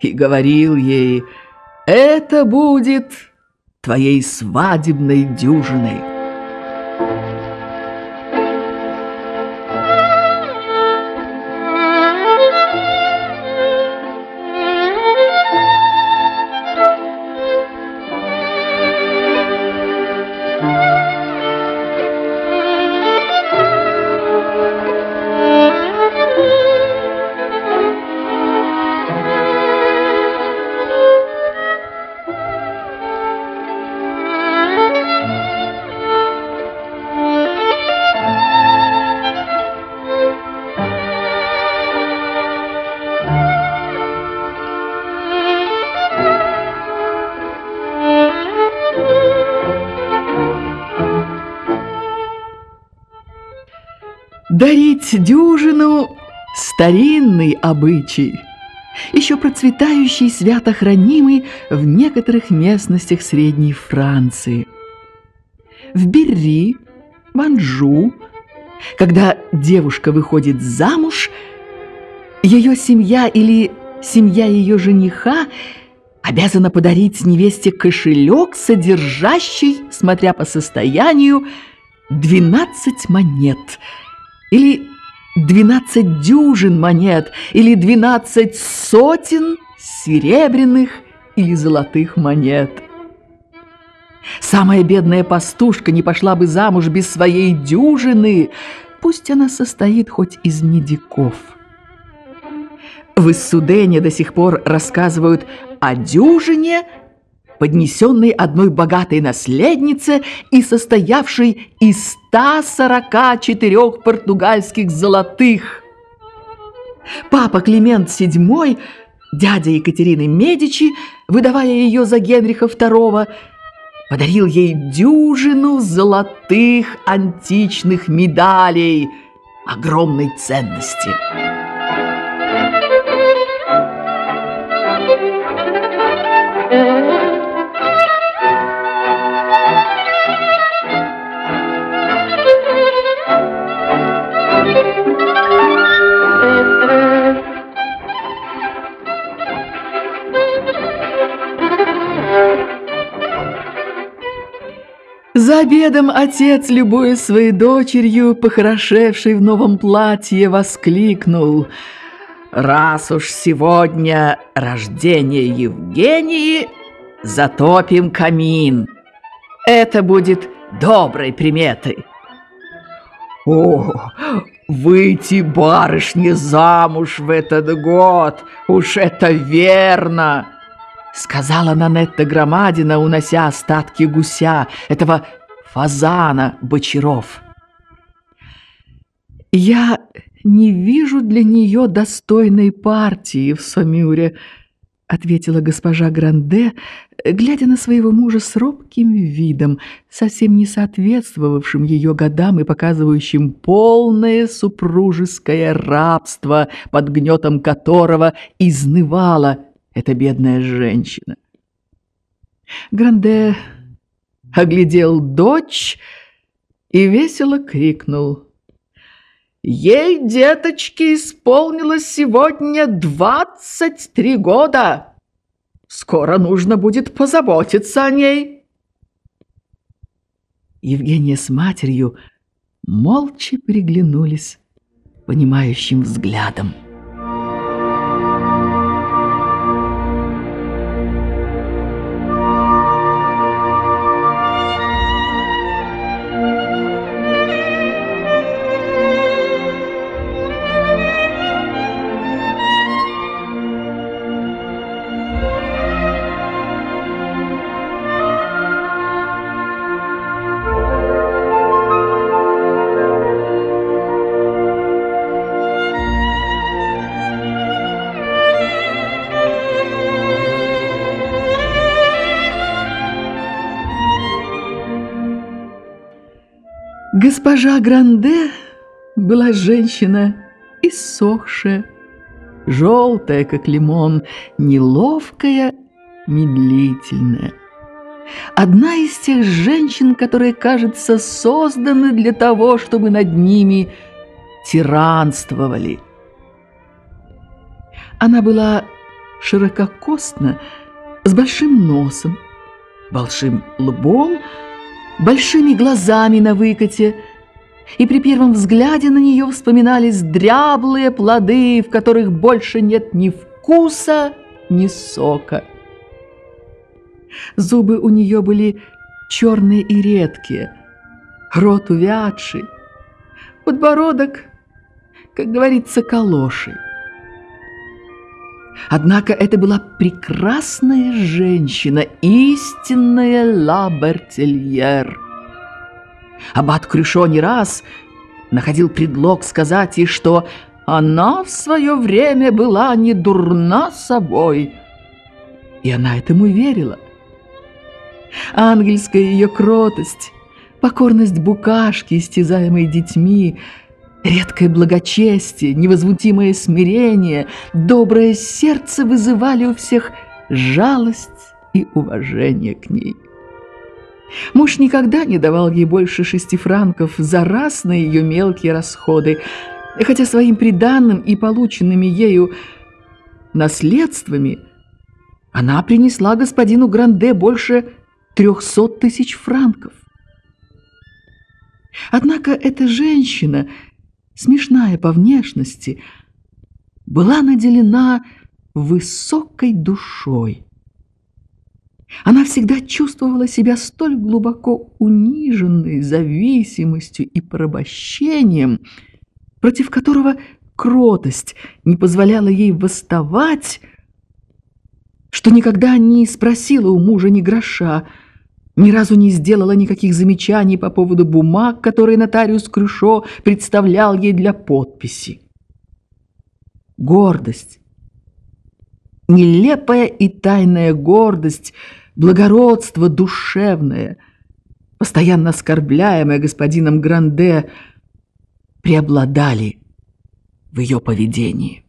и говорил ей, «Это будет твоей свадебной дюжиной». Дарить дюжину – старинный обычай, еще процветающий свято-хранимый в некоторых местностях Средней Франции. В Берри, в когда девушка выходит замуж, ее семья или семья ее жениха обязана подарить невесте кошелек, содержащий, смотря по состоянию, 12 монет – или двенадцать дюжин монет, или двенадцать сотен серебряных или золотых монет. Самая бедная пастушка не пошла бы замуж без своей дюжины, пусть она состоит хоть из медиков. В Иссудене до сих пор рассказывают о дюжине – поднесенный одной богатой наследнице и состоявшей из 144 португальских золотых. Папа Климент VII, дядя Екатерины Медичи, выдавая ее за Генриха II, подарил ей дюжину золотых античных медалей огромной ценности. Обедом отец, любуя своей дочерью, похорошевшей в новом платье, воскликнул «Раз уж сегодня рождение Евгении, затопим камин. Это будет доброй приметой». «О, выйти барышне замуж в этот год, уж это верно!» Сказала Нанетта Громадина, унося остатки гуся, этого фазана Бочаров. «Я не вижу для нее достойной партии в Сомюре», ответила госпожа Гранде, глядя на своего мужа с робким видом, совсем не соответствовавшим ее годам и показывающим полное супружеское рабство, под гнетом которого изнывала эта бедная женщина. Гранде оглядел дочь и весело крикнул. «Ей, деточки, исполнилось сегодня двадцать три года. Скоро нужно будет позаботиться о ней». Евгения с матерью молча переглянулись понимающим взглядом. Госпожа Гранде была женщина иссохшая, желтая, как лимон, неловкая, медлительная. Одна из тех женщин, которые, кажется, созданы для того, чтобы над ними тиранствовали. Она была ширококостна, с большим носом, большим лбом, большими глазами на выкате, и при первом взгляде на нее вспоминались дряблые плоды, в которых больше нет ни вкуса, ни сока. Зубы у нее были черные и редкие, рот увядший, подбородок, как говорится, калоши. Однако это была прекрасная женщина, истинная Ла Бертельер. Аббат Крюшо не раз находил предлог сказать ей, что она в свое время была не дурна собой. И она этому верила. Ангельская ее кротость, покорность букашки, истязаемой детьми, редкое благочестие, невозмутимое смирение, доброе сердце вызывали у всех жалость и уважение к ней. Муж никогда не давал ей больше шести франков за раз на ее мелкие расходы, хотя своим приданным и полученными ею наследствами она принесла господину Гранде больше трехсот тысяч франков. Однако эта женщина, смешная по внешности, была наделена высокой душой. Она всегда чувствовала себя столь глубоко униженной зависимостью и порабощением, против которого кротость не позволяла ей восставать, что никогда не спросила у мужа ни гроша, ни разу не сделала никаких замечаний по поводу бумаг, которые нотариус Крюшо представлял ей для подписи. Гордость, нелепая и тайная гордость, благородство душевное, постоянно оскорбляемое господином Гранде, преобладали в ее поведении.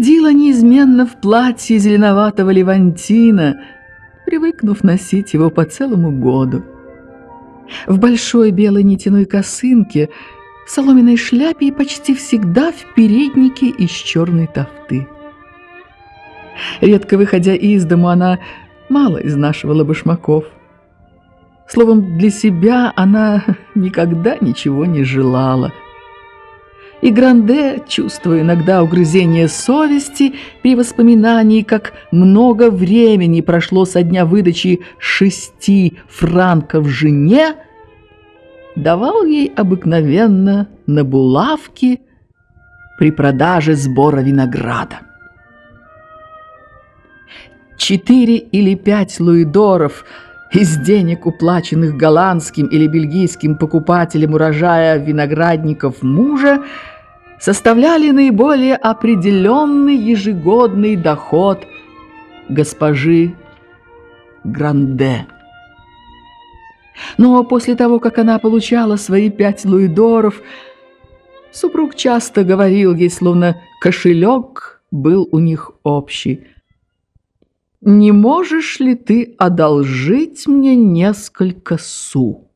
Ходила неизменно в платье зеленоватого левантина, привыкнув носить его по целому году. В большой белой нитяной косынке, в соломенной шляпе и почти всегда в переднике из черной тофты. Редко выходя из дому, она мало изнашивала башмаков. Словом, для себя она никогда ничего не желала – и Гранде, чувствуя иногда угрызение совести при воспоминании, как много времени прошло со дня выдачи шести франков жене, давал ей обыкновенно на булавки при продаже сбора винограда. Четыре или пять луидоров из денег, уплаченных голландским или бельгийским покупателем урожая виноградников мужа, составляли наиболее определенный ежегодный доход госпожи Гранде. Но после того, как она получала свои пять луидоров, супруг часто говорил ей, словно кошелек был у них общий. «Не можешь ли ты одолжить мне несколько су?»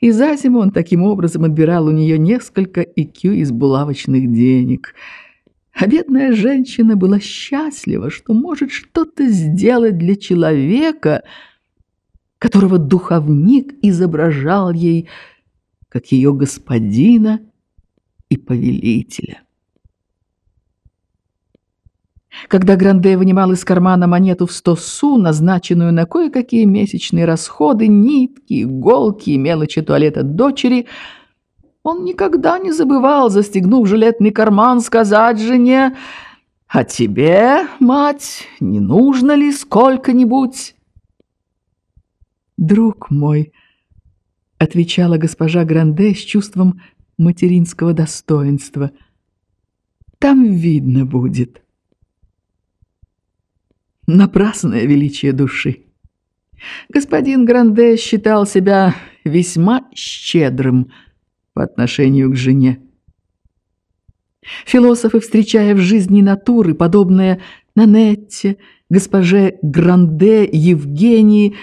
И за зиму он таким образом отбирал у нее несколько икю из булавочных денег. А бедная женщина была счастлива, что может что-то сделать для человека, которого духовник изображал ей как ее господина и повелителя. Когда Гранде вынимал из кармана монету в сто су, назначенную на кое-какие месячные расходы, нитки, иголки и мелочи туалета дочери, он никогда не забывал, застегнув жилетный карман, сказать жене, «А тебе, мать, не нужно ли сколько-нибудь?» «Друг мой», — отвечала госпожа Гранде с чувством материнского достоинства. Там видно будет. Напрасное величие души. Господин Гранде считал себя весьма щедрым по отношению к жене. Философы, встречая в жизни натуры, подобные Нанетте, госпоже Гранде, Евгении,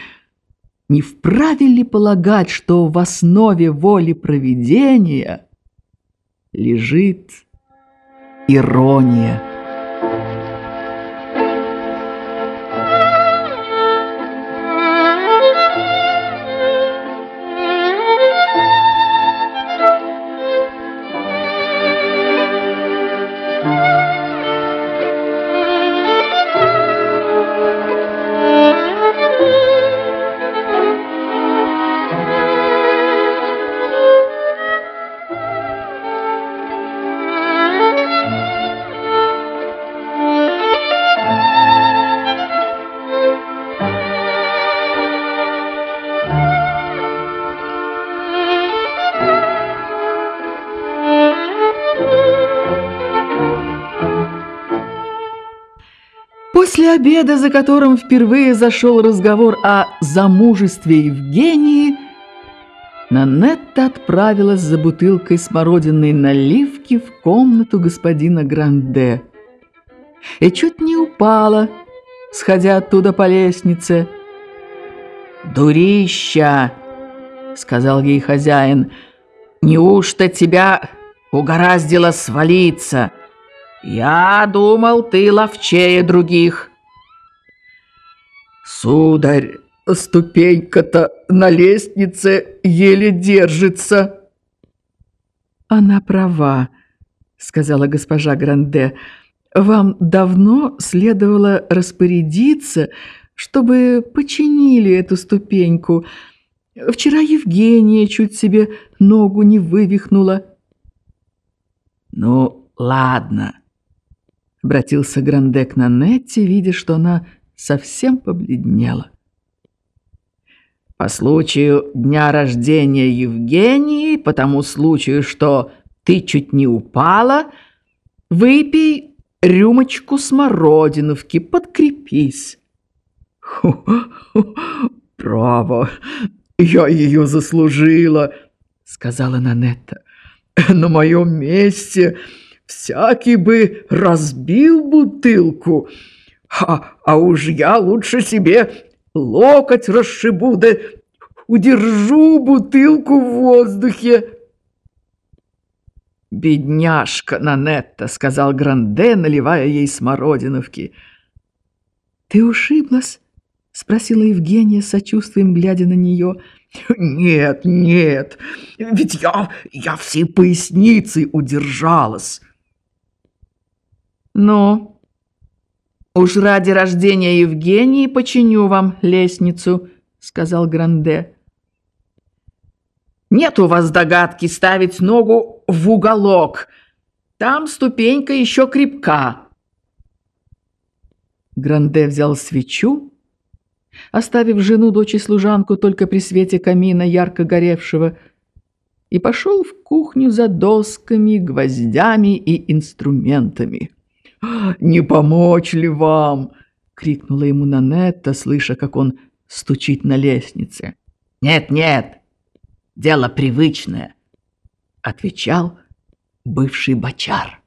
не вправе ли полагать, что в основе воли провидения лежит ирония? После обеда, за которым впервые зашел разговор о замужестве Евгении, Нанетта отправилась за бутылкой смородиной наливки в комнату господина Гранде. И чуть не упала, сходя оттуда по лестнице. «Дурища!» — сказал ей хозяин. «Неужто тебя угораздило свалиться?» «Я думал, ты ловчее других». «Сударь, ступенька-то на лестнице еле держится». «Она права», — сказала госпожа Гранде. «Вам давно следовало распорядиться, чтобы починили эту ступеньку. Вчера Евгения чуть себе ногу не вывихнула». «Ну, ладно», — обратился Грандек на Нетти, видя, что она совсем побледнела. «По случаю дня рождения Евгении, по тому случаю, что ты чуть не упала, выпей рюмочку смородиновки, подкрепись». «Право, я ее заслужила», — сказала Нанетта. «На моем месте...» Всякий бы разбил бутылку, а, а уж я лучше себе локоть расшибу, да удержу бутылку в воздухе. «Бедняжка Нанетта», — сказал Гранде, наливая ей смородиновки. «Ты ушиблась?» — спросила Евгения с сочувствием, глядя на нее. «Нет, нет, ведь я, я всей поясницей удержалась». «Ну, уж ради рождения Евгении починю вам лестницу», — сказал Гранде. «Нет у вас догадки ставить ногу в уголок. Там ступенька еще крепка». Гранде взял свечу, оставив жену, дочь и служанку только при свете камина, ярко горевшего, и пошел в кухню за досками, гвоздями и инструментами. «Не помочь ли вам?» — крикнула ему Нанетта, слыша, как он стучит на лестнице. «Нет, нет, дело привычное», — отвечал бывший бочар.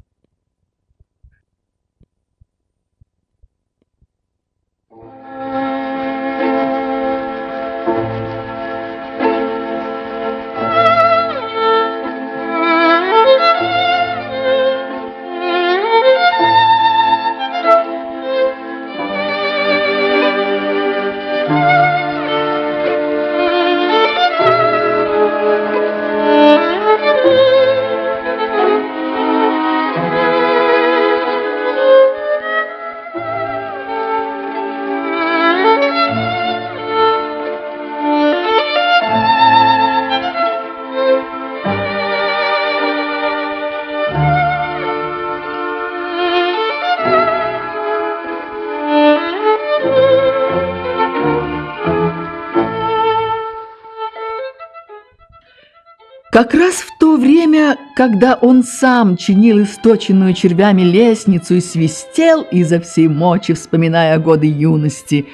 Как раз в то время, когда он сам чинил источенную червями лестницу и свистел изо всей мочи, вспоминая годы юности,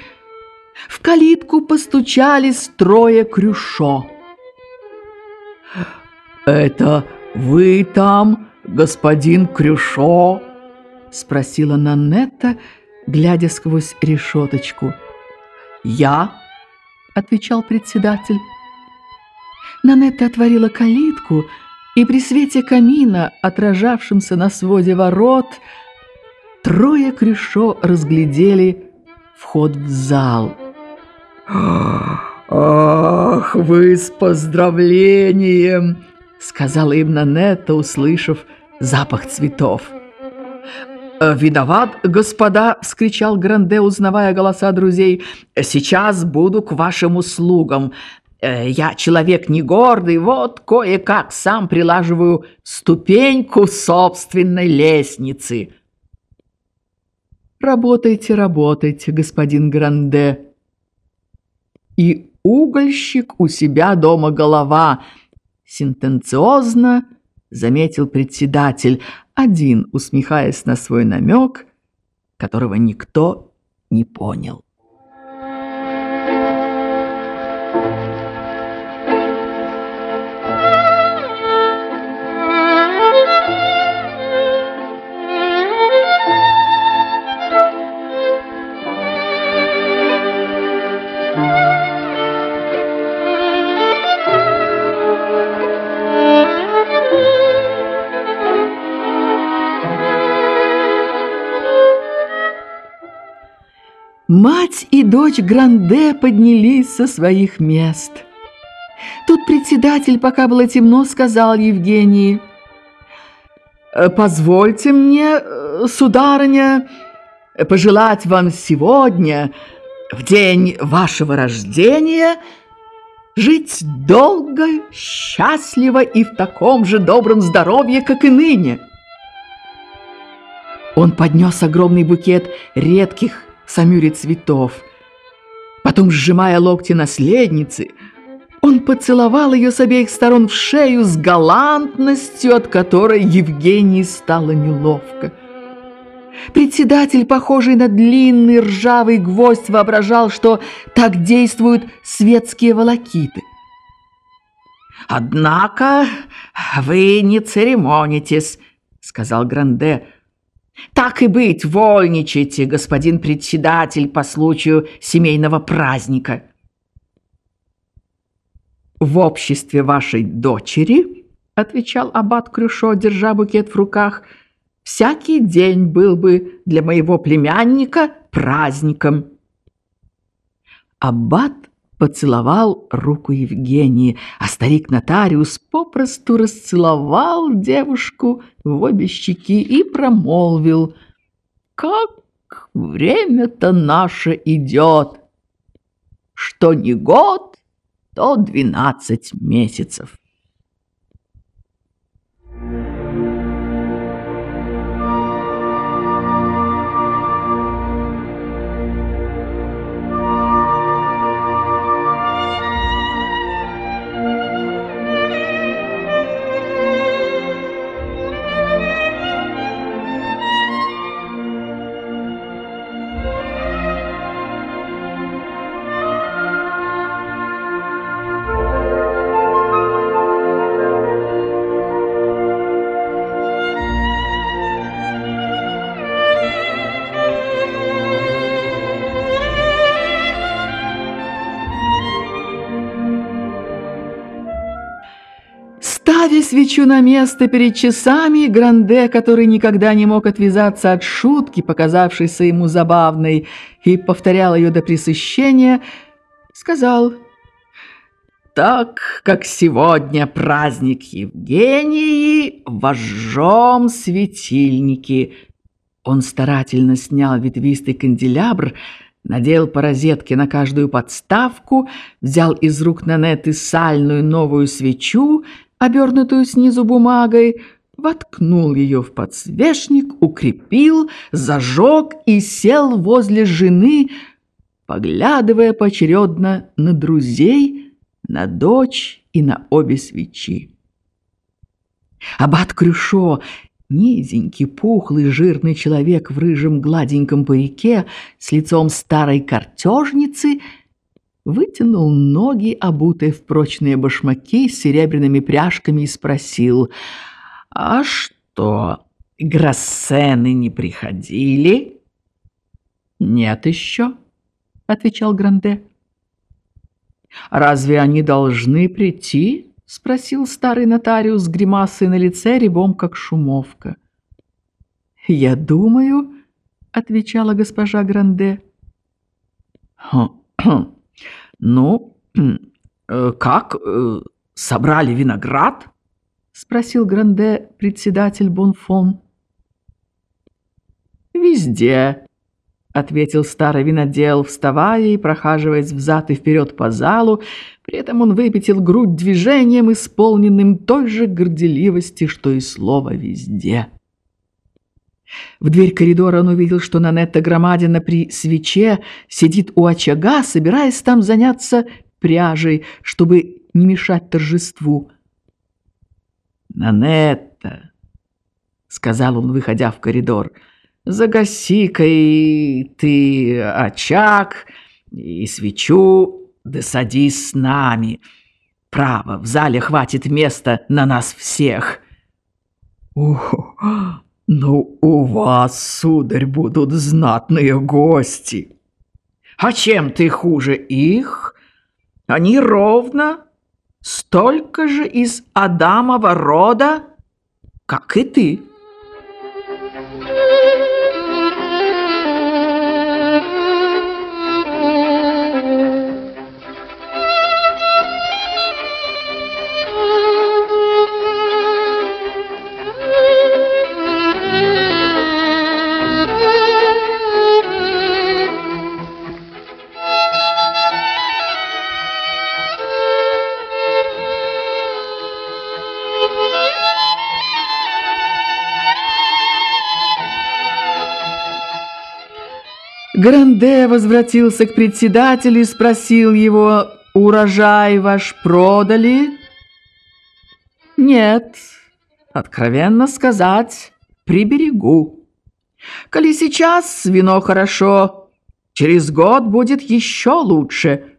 в калитку постучали трое крюшо. «Это вы там, господин Крюшо?» — спросила Нанетта, глядя сквозь решеточку. «Я?» — отвечал председатель. Нанетта отворила калитку, и при свете камина, отражавшемся на своде ворот, трое Крюшо разглядели вход в зал. «Ах, вы с поздравлением!» — сказала им Нанетта, услышав запах цветов. «Виноват, господа!» — вскричал Гранде, узнавая голоса друзей. «Сейчас буду к вашим услугам. Э, я человек не гордый, вот кое-как сам прилаживаю ступеньку собственной лестницы». «Работайте, работайте, господин Гранде!» «И угольщик у себя дома голова!» Сентенциозно заметил председатель, один усмехаясь на свой намек, которого никто не понял. Мать и дочь Гранде поднялись со своих мест. Тут председатель, пока было темно, сказал Евгении, «Э, «Позвольте мне, э, сударыня, пожелать вам сегодня, в день вашего рождения, жить долго, счастливо и в таком же добром здоровье, как и ныне». Он поднес огромный букет редких Самюре цветов. Потом, сжимая локти наследницы, он поцеловал ее с обеих сторон в шею с галантностью, от которой Евгении стало неловко. Председатель, похожий на длинный ржавый гвоздь, воображал, что так действуют светские волокиты. «Однако вы не церемонитесь», — сказал Гранде, — так и быть, вольничайте, господин председатель, по случаю семейного праздника. В обществе вашей дочери, отвечал аббат Крюшо, держа букет в руках, всякий день был бы для моего племянника праздником. Аббат поцеловал руку Евгении, а старик-нотариус попросту расцеловал девушку в обе щеки и промолвил «Как время-то наше идет! Что не год, то двенадцать месяцев». Свечу на место перед часами, Гранде, который никогда не мог отвязаться от шутки, показавшейся ему забавной, и повторял ее до пресыщения, сказал, «Так как сегодня праздник Евгении, вожжем светильники». Он старательно снял ветвистый канделябр, надел по розетке на каждую подставку, взял из рук Нанеты сальную новую свечу, обернутую снизу бумагой, воткнул ее в подсвечник, укрепил, зажег и сел возле жены, поглядывая поочередно на друзей, на дочь и на обе свечи. Аббат Крюшо, низенький, пухлый, жирный человек в рыжем гладеньком парике с лицом старой картежницы, вытянул ноги, обутые в прочные башмаки с серебряными пряжками, и спросил, «А что, Гроссены не приходили?» «Нет еще», — отвечал Гранде. «Разве они должны прийти?» — спросил старый нотариус с гримасой на лице, рябом как шумовка. «Я думаю», — отвечала госпожа Гранде. «Ну, э, как, э, собрали виноград?» — спросил Гранде председатель Бонфон. «Везде», — ответил старый винодел, вставая и прохаживаясь взад и вперед по залу, при этом он выпятил грудь движением, исполненным той же горделивости, что и слово «везде». В дверь коридора он увидел, что Нанетта Громадина при свече сидит у очага, собираясь там заняться пряжей, чтобы не мешать торжеству. «Нанетта», — сказал он, выходя в коридор, — «загаси-ка и ты очаг и свечу да садись с нами. Право, в зале хватит места на нас всех. Ух, ну у вас, сударь, будут знатные гости. А чем ты хуже их? Они ровно столько же из Адамова рода, как и ты. Гранде возвратился к председателю и спросил его, «Урожай ваш продали?» «Нет, откровенно сказать, приберегу. Коли сейчас вино хорошо, через год будет еще лучше.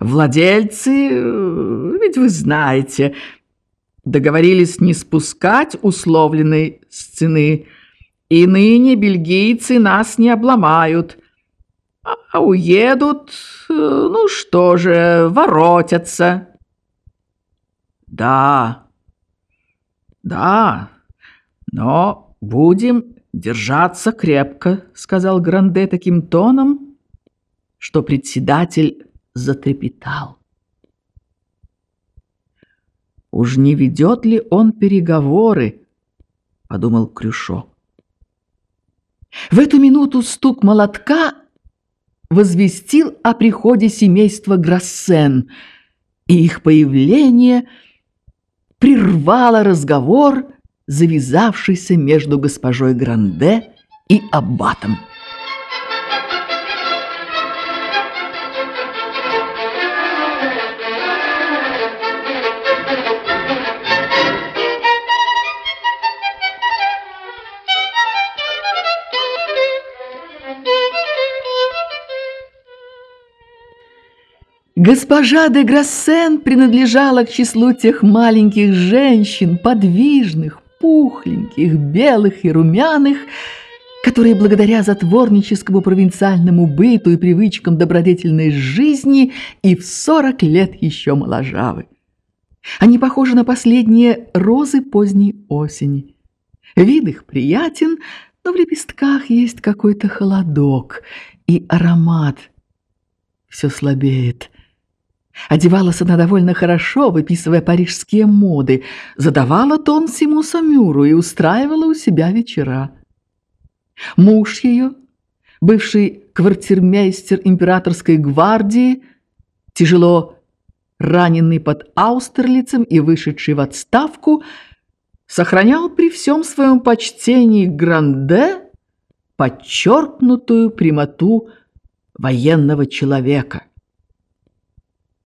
Владельцы, ведь вы знаете, договорились не спускать условленной с цены, и ныне бельгийцы нас не обломают, а уедут, ну что же, воротятся. Да, да, но будем держаться крепко, сказал Гранде таким тоном, что председатель затрепетал. Уж не ведет ли он переговоры, подумал Крюшо. В эту минуту стук молотка возвестил о приходе семейства Грассен, и их появление прервало разговор, завязавшийся между госпожой Гранде и аббатом. Госпожа де Грассен принадлежала к числу тех маленьких женщин, подвижных, пухленьких, белых и румяных, которые благодаря затворническому провинциальному быту и привычкам добродетельной жизни и в сорок лет еще моложавы. Они похожи на последние розы поздней осени. Вид их приятен, но в лепестках есть какой-то холодок, и аромат все слабеет. Одевалась она довольно хорошо, выписывая парижские моды, задавала тон всему Самюру и устраивала у себя вечера. Муж ее, бывший квартирмейстер императорской гвардии, тяжело раненый под Аустерлицем и вышедший в отставку, сохранял при всем своем почтении Гранде подчеркнутую прямоту военного человека –